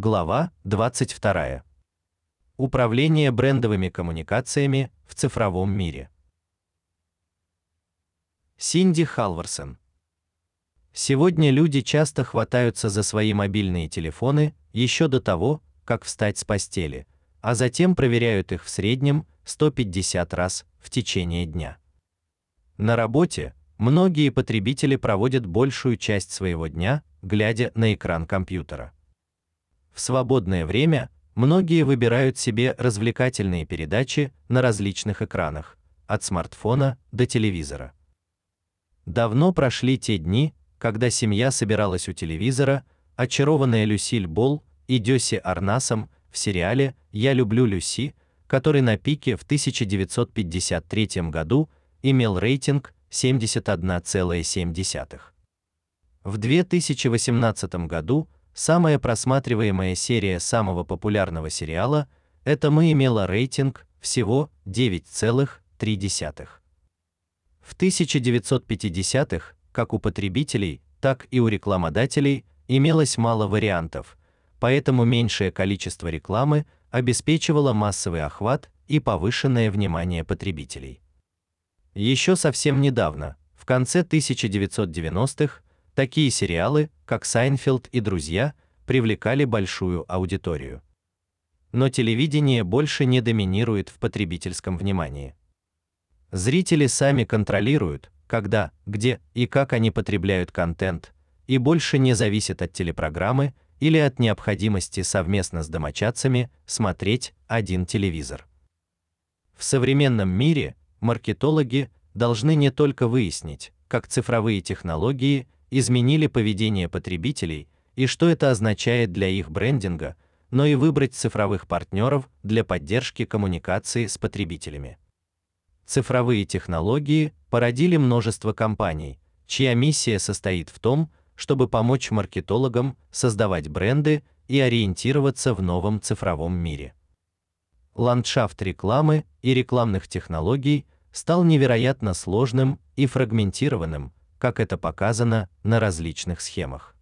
Глава 22. Управление брендовыми коммуникациями в цифровом мире. Синди Халварсон. Сегодня люди часто хватаются за свои мобильные телефоны еще до того, как встать с постели, а затем проверяют их в среднем 150 раз в течение дня. На работе многие потребители проводят большую часть своего дня, глядя на экран компьютера. В свободное время многие выбирают себе развлекательные передачи на различных экранах, от смартфона до телевизора. Давно прошли те дни, когда семья собиралась у телевизора, очарованная Люсиль Бол и Дёси Арнасом в сериале Я люблю Люси, который на пике в 1953 году имел рейтинг 71,7. В 2018 году Самая просматриваемая серия самого популярного сериала это мы имела рейтинг всего 9,3. В 1950-х, как у потребителей, так и у рекламодателей, имелось мало вариантов, поэтому меньшее количество рекламы обеспечивало массовый охват и повышенное внимание потребителей. Еще совсем недавно, в конце 1990-х, Такие сериалы, как Сайнфелд и Друзья, привлекали большую аудиторию. Но телевидение больше не доминирует в потребительском внимании. Зрители сами контролируют, когда, где и как они потребляют контент, и больше не зависят от телепрограммы или от необходимости совместно с домочадцами смотреть один телевизор. В современном мире маркетологи должны не только выяснить, как цифровые технологии изменили поведение потребителей и что это означает для их брендинга, но и выбрать цифровых партнеров для поддержки коммуникации с потребителями. Цифровые технологии породили множество компаний, чья миссия состоит в том, чтобы помочь маркетологам создавать бренды и ориентироваться в новом цифровом мире. Ландшафт рекламы и рекламных технологий стал невероятно сложным и фрагментированным, как это показано на различных схемах.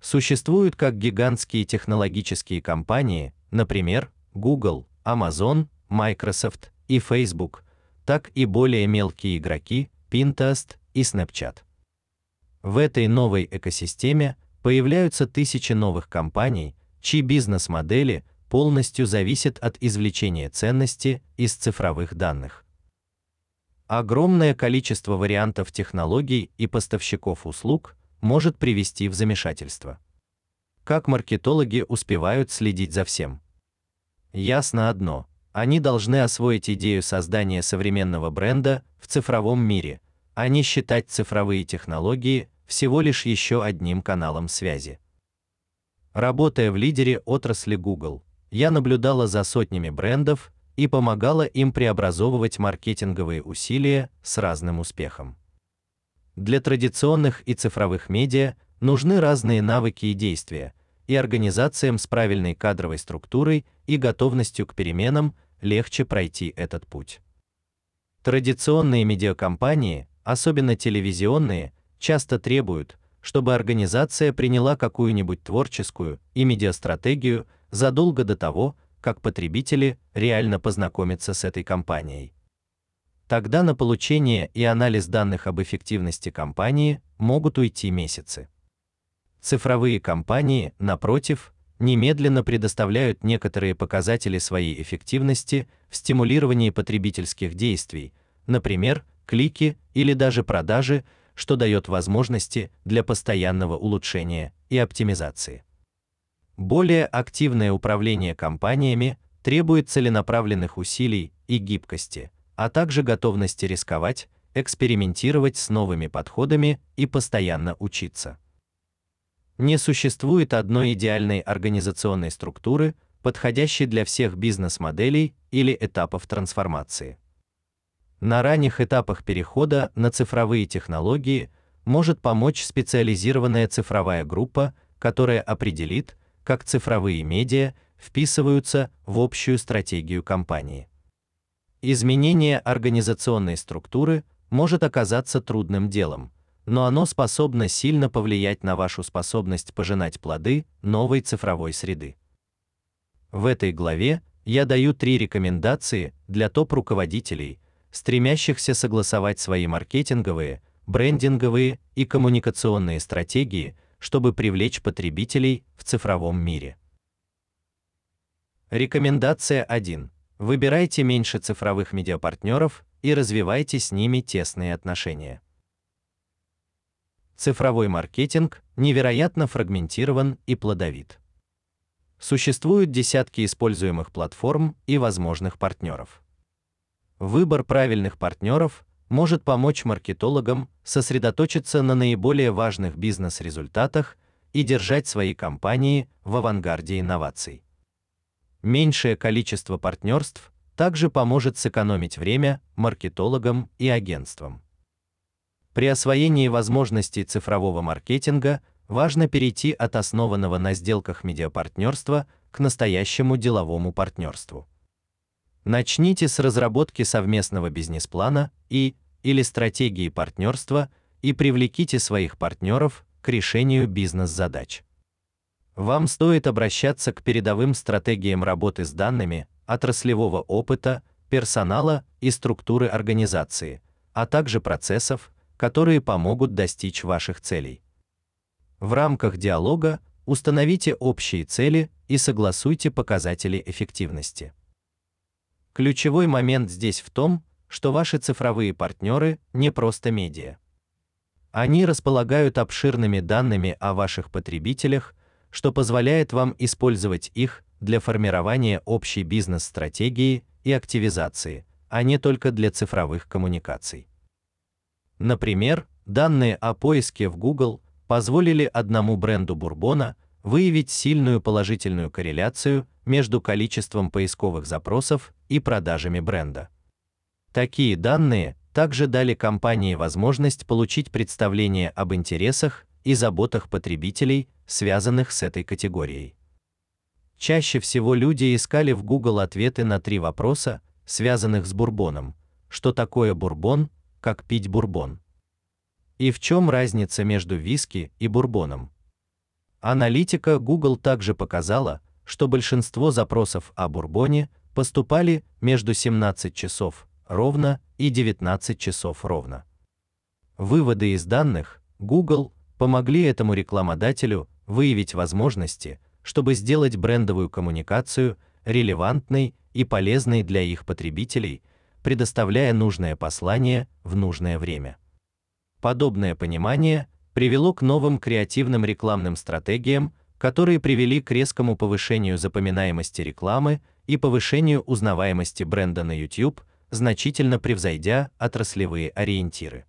Существуют как гигантские технологические компании, например, Google, Amazon, Microsoft и Facebook, так и более мелкие игроки, Pinterest и Snapchat. В этой новой экосистеме появляются тысячи новых компаний, чьи бизнес-модели полностью зависят от извлечения ценности из цифровых данных. Огромное количество вариантов технологий и поставщиков услуг может привести в замешательство. Как маркетологи успевают следить за всем? Ясно одно: они должны освоить идею создания современного бренда в цифровом мире, а не считать цифровые технологии всего лишь еще одним каналом связи. Работая в лидере отрасли Google, я наблюдала за сотнями брендов и помогала им преобразовывать маркетинговые усилия с разным успехом. Для традиционных и цифровых медиа нужны разные навыки и действия, и организациям с правильной кадровой структурой и готовностью к переменам легче пройти этот путь. Традиционные медиакомпании, особенно телевизионные, часто требуют, чтобы организация приняла какую-нибудь творческую и медиастратегию задолго до того, как потребители реально познакомятся с этой компанией. Тогда на получение и анализ данных об эффективности компании могут уйти месяцы. Цифровые компании, напротив, немедленно предоставляют некоторые показатели своей эффективности в стимулировании потребительских действий, например, клики или даже продажи, что дает возможности для постоянного улучшения и оптимизации. Более активное управление компаниями требует целенаправленных усилий и гибкости, а также готовности рисковать, экспериментировать с новыми подходами и постоянно учиться. Не существует одной идеальной организационной структуры, подходящей для всех бизнес-моделей или этапов трансформации. На ранних этапах перехода на цифровые технологии может помочь специализированная цифровая группа, которая определит, как цифровые медиа вписываются в общую стратегию компании. Изменение организационной структуры может оказаться трудным делом, но оно способно сильно повлиять на вашу способность пожинать плоды новой цифровой среды. В этой главе я даю три рекомендации для топ-руководителей, стремящихся согласовать свои маркетинговые, брендинговые и коммуникационные стратегии, чтобы привлечь потребителей в цифровом мире. Рекомендация 1. Выбирайте меньше цифровых медиапартнеров и развивайте с ними тесные отношения. Цифровой маркетинг невероятно фрагментирован и плодовит. Существуют десятки используемых платформ и возможных партнеров. Выбор правильных партнеров может помочь маркетологам сосредоточиться на наиболее важных бизнес-результатах и держать свои компании в авангарде инноваций. Меньшее количество партнерств также поможет сэкономить время маркетологам и агентствам. При освоении возможностей цифрового маркетинга важно перейти от основанного на сделках медиапартнерства к настоящему деловому партнерству. Начните с разработки совместного бизнес-плана и или стратегии партнерства и привлеките своих партнеров к решению бизнес-задач. Вам стоит обращаться к передовым стратегиям работы с данными, отраслевого опыта, персонала и структуры организации, а также процессов, которые помогут достичь ваших целей. В рамках диалога установите общие цели и согласуйте показатели эффективности. Ключевой момент здесь в том, что ваши цифровые партнеры не просто медиа. Они располагают обширными данными о ваших потребителях, что позволяет вам использовать их для формирования общей бизнес-стратегии и активизации, а не только для цифровых коммуникаций. Например, данные о поиске в Google позволили одному бренду бурбона выявить сильную положительную корреляцию между количеством поисковых запросов и продажами бренда. Такие данные также дали компании возможность получить представление об интересах и заботах потребителей, связанных с этой категорией. Чаще всего люди искали в Google ответы на три вопроса, связанных с бурбоном: что такое бурбон, как пить бурбон, и в чем разница между виски и бурбоном. Аналитика Google также показала, что большинство запросов о бурбоне поступали между 17 часов ровно и 19 часов ровно. Выводы из данных Google помогли этому рекламодателю выявить возможности, чтобы сделать брендовую коммуникацию релевантной и полезной для их потребителей, предоставляя нужное послание в нужное время. Подобное понимание привело к новым креативным рекламным стратегиям, которые привели к резкому повышению запоминаемости рекламы и повышению узнаваемости бренда на YouTube значительно превзойдя отраслевые ориентиры.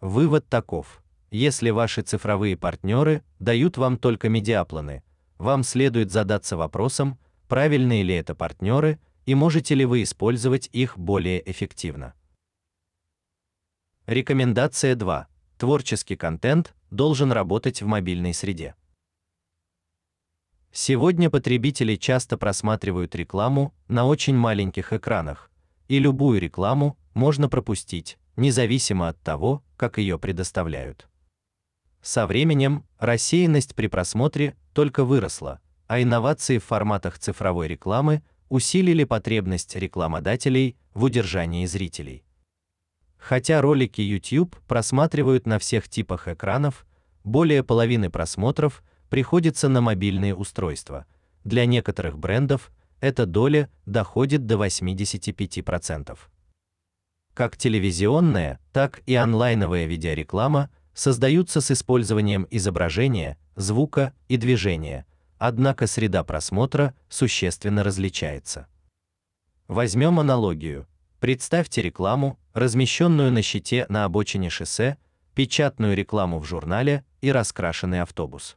Вывод таков: если ваши цифровые партнеры дают вам только медиапланы, вам следует задаться вопросом, правильные ли это партнеры и можете ли вы использовать их более эффективно. Рекомендация 2. Творческий контент должен работать в мобильной среде. Сегодня потребители часто просматривают рекламу на очень маленьких экранах, и любую рекламу можно пропустить, независимо от того, как ее предоставляют. Со временем рассеянность при просмотре только выросла, а инновации в форматах цифровой рекламы усилили потребность рекламодателей в удержании зрителей. Хотя ролики YouTube просматривают на всех типах экранов, более половины просмотров приходится на мобильные устройства. Для некоторых брендов эта доля доходит до 85%. Как телевизионная, так и онлайновая видеореклама создаются с использованием изображения, звука и движения, однако среда просмотра существенно различается. Возьмем аналогию. Представьте рекламу, размещенную на щите на обочине шоссе, печатную рекламу в журнале и раскрашенный автобус.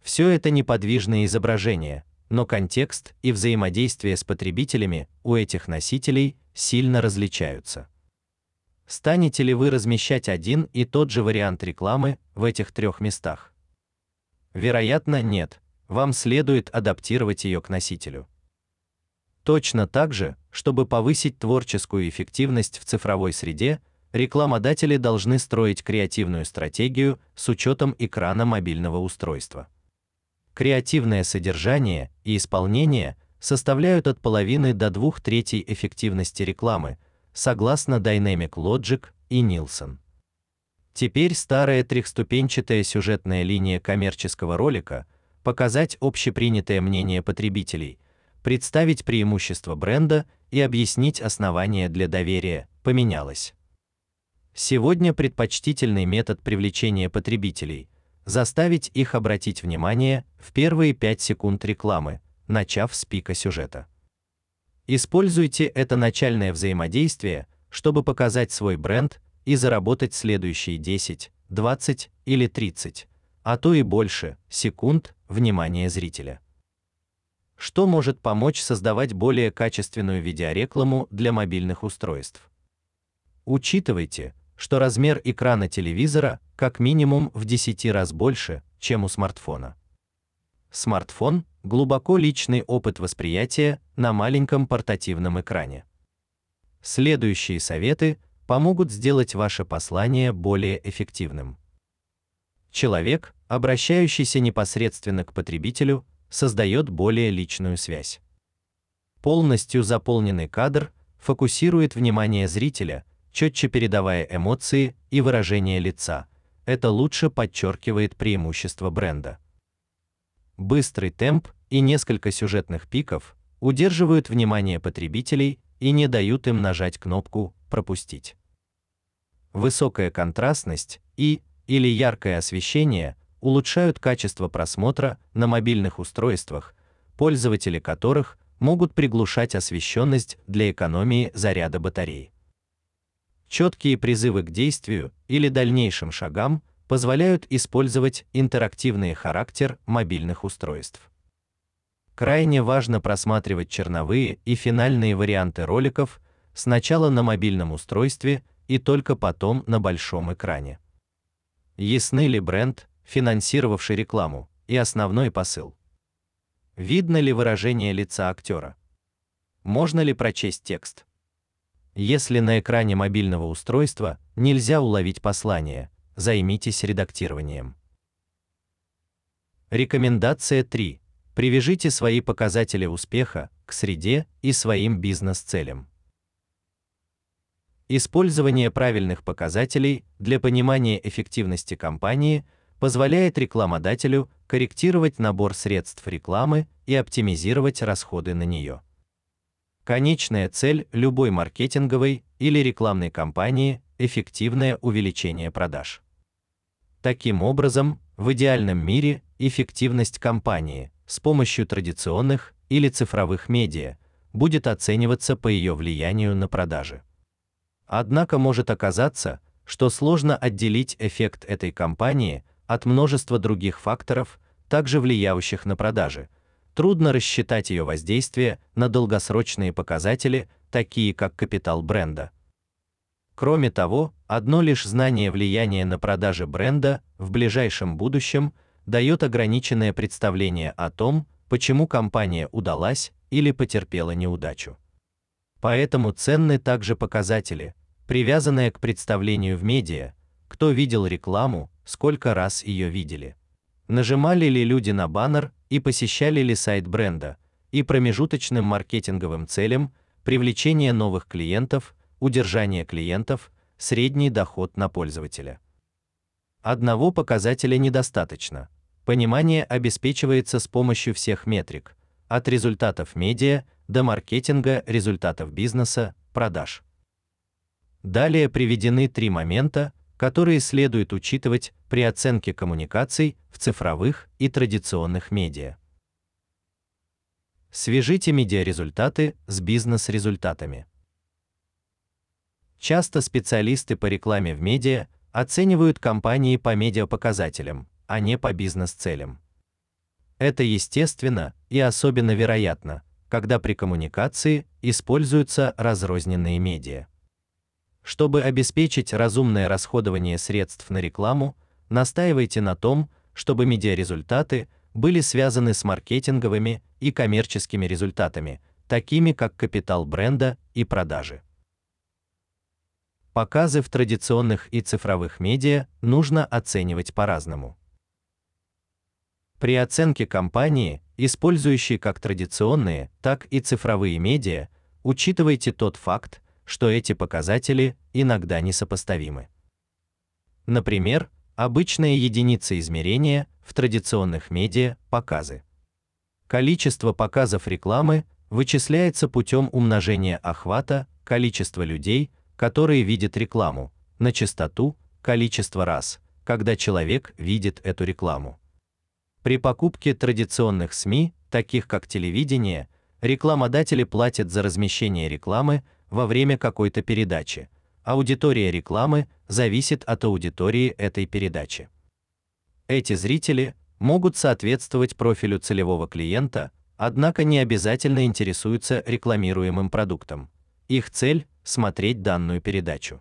Все это неподвижные изображения, но контекст и взаимодействие с потребителями у этих носителей сильно различаются. Станете ли вы размещать один и тот же вариант рекламы в этих трех местах? Вероятно, нет. Вам следует адаптировать ее к носителю. Точно так же, чтобы повысить творческую эффективность в цифровой среде, рекламодатели должны строить креативную стратегию с учетом экрана мобильного устройства. Креативное содержание и исполнение составляют от половины до двух третей эффективности рекламы, согласно Dynamic Logic и Nielsen. Теперь старая трехступенчатая сюжетная линия коммерческого ролика показать общепринятое мнение потребителей, представить преимущества бренда и объяснить основания для доверия поменялась. Сегодня предпочтительный метод привлечения потребителей заставить их обратить внимание в первые 5 секунд рекламы, начав с пика сюжета. Используйте это начальное взаимодействие, чтобы показать свой бренд и заработать следующие 10, 20 или 30, а то и больше секунд внимания зрителя. Что может помочь создавать более качественную видеорекламу для мобильных устройств? Учитывайте, что размер экрана телевизора как минимум в 10 раз больше, чем у смартфона. Смартфон глубоко личный опыт восприятия на маленьком портативном экране. Следующие советы помогут сделать ваше послание более эффективным. Человек, обращающийся непосредственно к потребителю, создает более личную связь. Полностью заполненный кадр фокусирует внимание зрителя, четче передавая эмоции и выражение лица. Это лучше подчеркивает преимущество бренда. Быстрый темп и несколько сюжетных пиков удерживают внимание потребителей и не дают им нажать кнопку пропустить. Высокая контрастность и или яркое освещение улучшают качество просмотра на мобильных устройствах, пользователи которых могут приглушать освещенность для экономии заряда батареи. Четкие призывы к действию или дальнейшим шагам позволяют использовать интерактивный характер мобильных устройств. Крайне важно просматривать черновые и финальные варианты роликов сначала на мобильном устройстве и только потом на большом экране. Ясны ли бренд, финансировавший рекламу, и основной посыл? Видно ли выражение лица актера? Можно ли прочесть текст? Если на экране мобильного устройства нельзя уловить послание, займитесь редактированием. Рекомендация 3. Привяжите свои показатели успеха к среде и своим бизнес-целям. Использование правильных показателей для понимания эффективности компании позволяет рекламодателю корректировать набор средств рекламы и оптимизировать расходы на нее. Конечная цель любой маркетинговой или рекламной кампании эффективное увеличение продаж. Таким образом, в идеальном мире эффективность кампании с помощью традиционных или цифровых медиа будет оцениваться по ее влиянию на продажи. Однако может оказаться, что сложно отделить эффект этой кампании от множества других факторов, также влияющих на продажи, трудно рассчитать ее воздействие на долгосрочные показатели, такие как капитал бренда. Кроме того, одно лишь знание влияния на продажи бренда в ближайшем будущем дает ограниченное представление о том, почему компания удалась или потерпела неудачу. Поэтому ценны также показатели, привязанные к представлению в медиа, кто видел рекламу, сколько раз ее видели. Нажимали ли люди на баннер и посещали ли сайт бренда, и промежуточным маркетинговым целям привлечение новых клиентов, удержание клиентов, средний доход на пользователя. Одного показателя недостаточно. Понимание обеспечивается с помощью всех метрик, от результатов медиа до маркетинга, результатов бизнеса, продаж. Далее приведены три момента, которые следует учитывать при оценке коммуникаций в цифровых и традиционных медиа. Свяжите медиарезультаты с бизнес-результатами. Часто специалисты по рекламе в медиа оценивают компании по медиапоказателям, а не по бизнес-целям. Это естественно и особенно вероятно, когда при коммуникации используются разрозненные медиа. Чтобы обеспечить разумное расходование средств на рекламу, настаивайте на том, чтобы медиарезультаты были связаны с маркетинговыми и коммерческими результатами, такими как капитал бренда и продажи. показы в традиционных и цифровых медиа нужно оценивать по-разному. При оценке компании, использующей как традиционные, так и цифровые медиа, учитывайте тот факт, что эти показатели иногда несопоставимы. Например, обычная единица измерения в традиционных медиа показы. Количество показов рекламы вычисляется путем умножения охвата количества людей, которые видят рекламу, на частоту количество раз, когда человек видит эту рекламу. При покупке традиционных СМИ, таких как телевидение, рекламодатели платят за размещение рекламы во время какой-то передачи. Аудитория рекламы зависит от аудитории этой передачи. Эти зрители могут соответствовать профилю целевого клиента, однако не обязательно интересуются рекламируемым продуктом. Их цель смотреть данную передачу.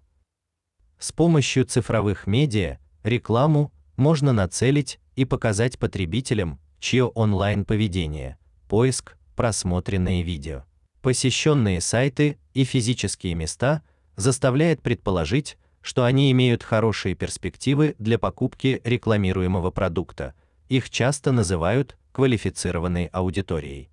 С помощью цифровых медиа рекламу можно нацелить и показать потребителям, чье онлайн-поведение, поиск, просмотренные видео, посещенные сайты и физические места заставляет предположить, что они имеют хорошие перспективы для покупки рекламируемого продукта. Их часто называют квалифицированной аудиторией.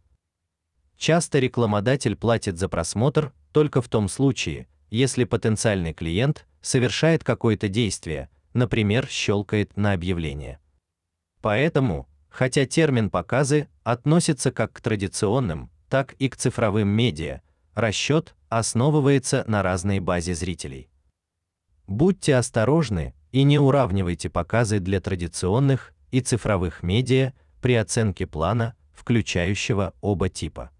Часто рекламодатель платит за просмотр только в том случае, если потенциальный клиент совершает какое-то действие, например, щелкает на объявление. Поэтому, хотя термин показы относится как к традиционным, так и к цифровым медиа, расчет основывается на разной базе зрителей. Будьте осторожны и не уравнивайте показы для традиционных и цифровых медиа при оценке плана, включающего оба типа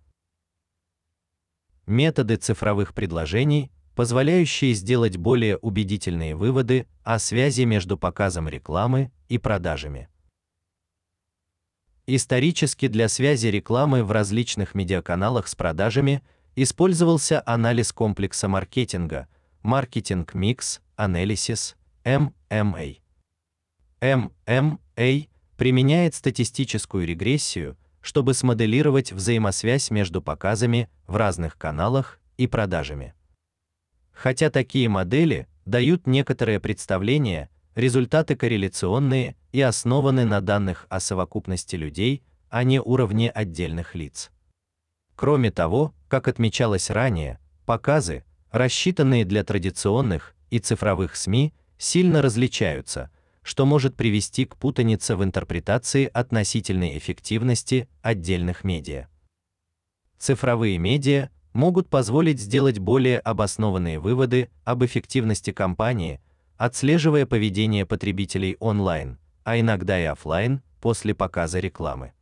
методы цифровых предложений, позволяющие сделать более убедительные выводы о связи между показом рекламы и продажами. Исторически для связи рекламы в различных медиаканалах с продажами использовался анализ комплекса маркетинга, маркетинг микс анализис, MMA. MMA применяет статистическую регрессию, чтобы смоделировать взаимосвязь между показами в разных каналах и продажами. Хотя такие модели дают некоторое представление, результаты корреляционные и основаны на данных о совокупности людей, а не уровне отдельных лиц. Кроме того, как отмечалось ранее, показы, рассчитанные для традиционных и цифровых СМИ, сильно различаются – что может привести к путанице в интерпретации относительной эффективности отдельных медиа. Цифровые медиа могут позволить сделать более обоснованные выводы об эффективности кампании, отслеживая поведение потребителей онлайн, а иногда и офлайн после показа рекламы.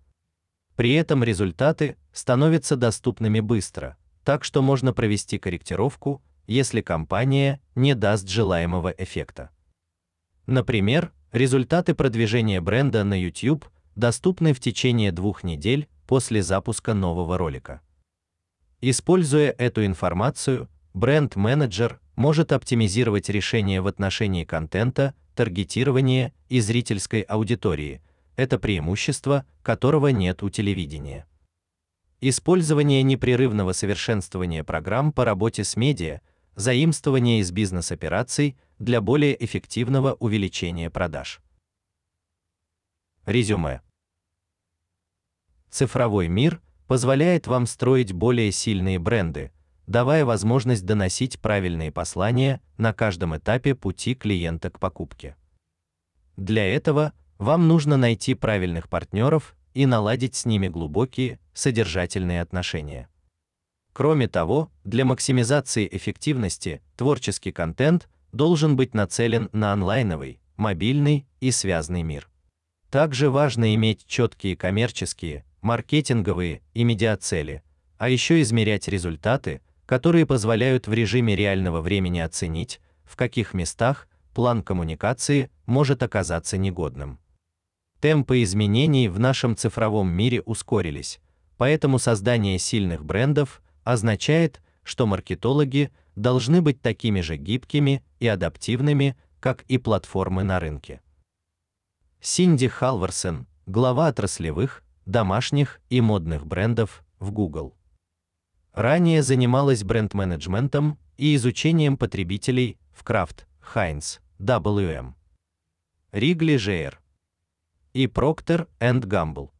При этом результаты становятся доступными быстро, так что можно провести корректировку, если кампания не даст желаемого эффекта. Например, результаты продвижения бренда на YouTube доступны в течение двух недель после запуска нового ролика. Используя эту информацию, бренд-менеджер может оптимизировать решения в отношении контента, таргетирования и зрительской аудитории. Это преимущество, которого нет у телевидения. Использование непрерывного совершенствования программ по работе с медиа, заимствование из бизнес-операций – для более эффективного увеличения продаж. Резюме. Цифровой мир позволяет вам строить более сильные бренды, давая возможность доносить правильные послания на каждом этапе пути клиента к покупке. Для этого вам нужно найти правильных партнеров и наладить с ними глубокие, содержательные отношения. Кроме того, для максимизации эффективности творческий контент должен быть нацелен на онлайновый, мобильный и связный мир. Также важно иметь четкие коммерческие, маркетинговые и медиацели, а еще измерять результаты, которые позволяют в режиме реального времени оценить, в каких местах план коммуникации может оказаться негодным. Темпы изменений в нашем цифровом мире ускорились, поэтому создание сильных брендов означает, что маркетологи должны быть такими же гибкими и адаптивными, как и платформы на рынке. Синди Халварсон, глава отраслевых, домашних и модных брендов в Google. Ранее занималась бренд-менеджментом и изучением потребителей в Крафт, Хайнс, WM, Ригли Жейер и Procter Gamble.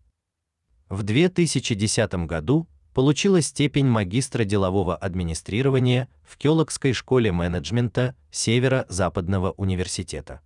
В 2010 году получила степень магистра делового администрирования в Кёлокской школе менеджмента Северо-Западного университета.